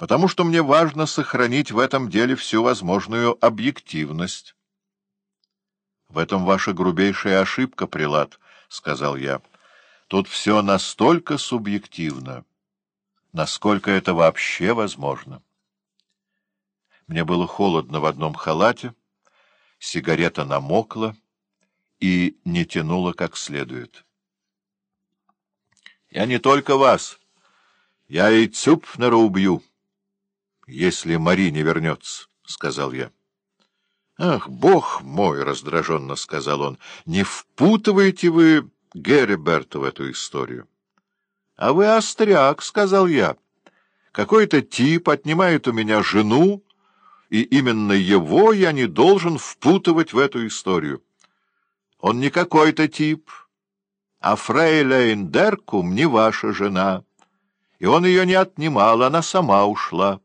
потому что мне важно сохранить в этом деле всю возможную объективность. — В этом ваша грубейшая ошибка, Прилад, — сказал я. — Тут все настолько субъективно, насколько это вообще возможно. Мне было холодно в одном халате, сигарета намокла и не тянула как следует. — Я не только вас, я и Цюпфнера убью. — если Мари не вернется, — сказал я. — Ах, бог мой! — раздраженно сказал он. — Не впутывайте вы Герриберта в эту историю. — А вы остряк, — сказал я. Какой-то тип отнимает у меня жену, и именно его я не должен впутывать в эту историю. Он не какой-то тип, а Фрейлейн Деркум не ваша жена, и он ее не отнимал, она сама ушла.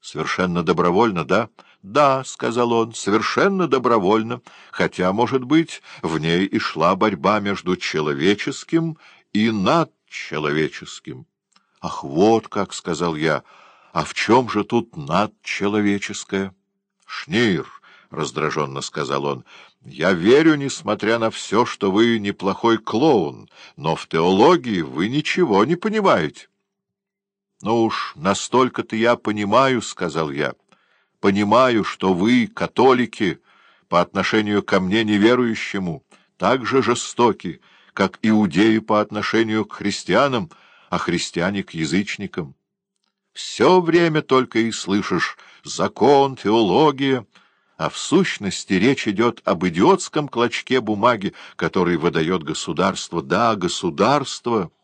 Совершенно добровольно, да? Да, — сказал он, — совершенно добровольно, хотя, может быть, в ней и шла борьба между человеческим и надчеловеческим. Ах, вот как, — сказал я, — а в чем же тут надчеловеческое? Шнир, — раздраженно сказал он, — я верю, несмотря на все, что вы неплохой клоун, но в теологии вы ничего не понимаете. — Ну уж настолько-то я понимаю, — сказал я, — понимаю, что вы, католики, по отношению ко мне неверующему, так же жестоки, как иудеи по отношению к христианам, а христиане к язычникам. Все время только и слышишь «закон», «теология», а в сущности речь идет об идиотском клочке бумаги, который выдает государство. Да, государство... —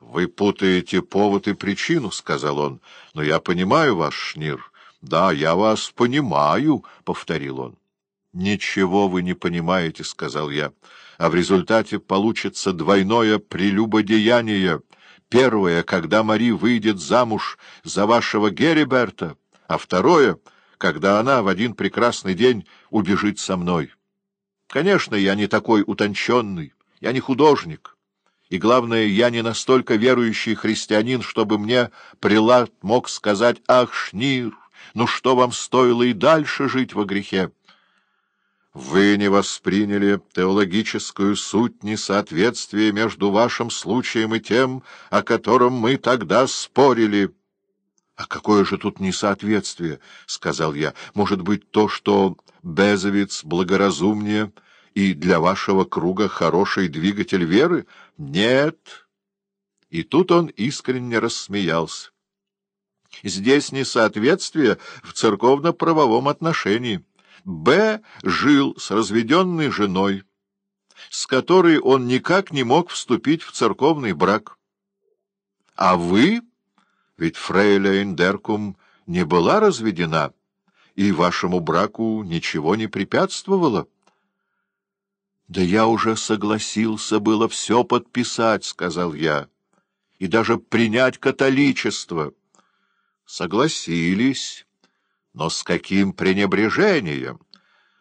Вы путаете повод и причину, — сказал он. — Но я понимаю ваш шнир. — Да, я вас понимаю, — повторил он. — Ничего вы не понимаете, — сказал я. — А в результате получится двойное прелюбодеяние. Первое, когда Мари выйдет замуж за вашего Герриберта, а второе, когда она в один прекрасный день убежит со мной. Конечно, я не такой утонченный, я не художник. И, главное, я не настолько верующий христианин, чтобы мне прилад мог сказать «Ах, Шнир, ну что вам стоило и дальше жить во грехе?» Вы не восприняли теологическую суть несоответствия между вашим случаем и тем, о котором мы тогда спорили. — А какое же тут несоответствие? — сказал я. — Может быть, то, что Безовец благоразумнее и для вашего круга хороший двигатель веры? Нет. И тут он искренне рассмеялся. Здесь несоответствие в церковно-правовом отношении. Б. жил с разведенной женой, с которой он никак не мог вступить в церковный брак. А вы, ведь Фрейля Индеркум не была разведена, и вашему браку ничего не препятствовало. Да я уже согласился было все подписать, — сказал я, — и даже принять католичество. Согласились, но с каким пренебрежением?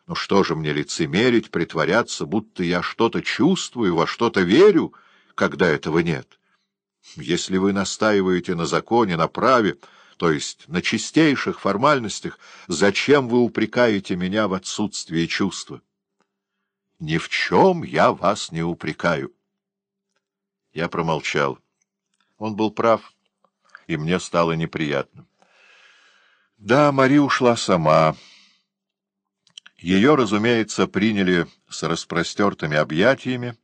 Ну что же мне лицемерить, притворяться, будто я что-то чувствую, во что-то верю, когда этого нет? Если вы настаиваете на законе, на праве, то есть на чистейших формальностях, зачем вы упрекаете меня в отсутствии чувства? Ни в чем я вас не упрекаю. Я промолчал. Он был прав, и мне стало неприятно. Да, Мари ушла сама. Ее, разумеется, приняли с распростертыми объятиями,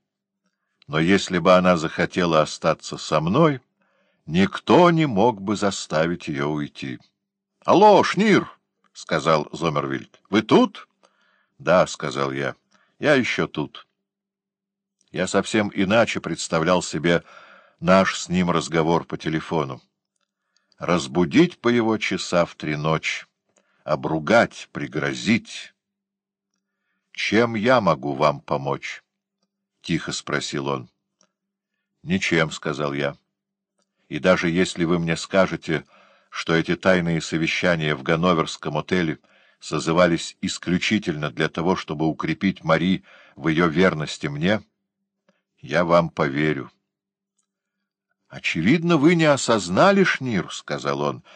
но если бы она захотела остаться со мной, никто не мог бы заставить ее уйти. — Алло, Шнир! — сказал Зомервильд. — Вы тут? — Да, — сказал я. Я еще тут. Я совсем иначе представлял себе наш с ним разговор по телефону. Разбудить по его часа в три ночи, обругать, пригрозить. «Чем я могу вам помочь?» — тихо спросил он. «Ничем», — сказал я. «И даже если вы мне скажете, что эти тайные совещания в Ганноверском отеле — созывались исключительно для того, чтобы укрепить Мари в ее верности мне, я вам поверю. Очевидно, вы не осознали, Шнир, — сказал он,